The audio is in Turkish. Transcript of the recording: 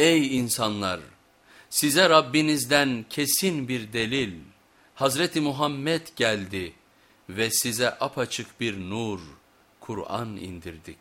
Ey insanlar! Size Rabbinizden kesin bir delil, Hazreti Muhammed geldi ve size apaçık bir nur, Kur'an indirdik.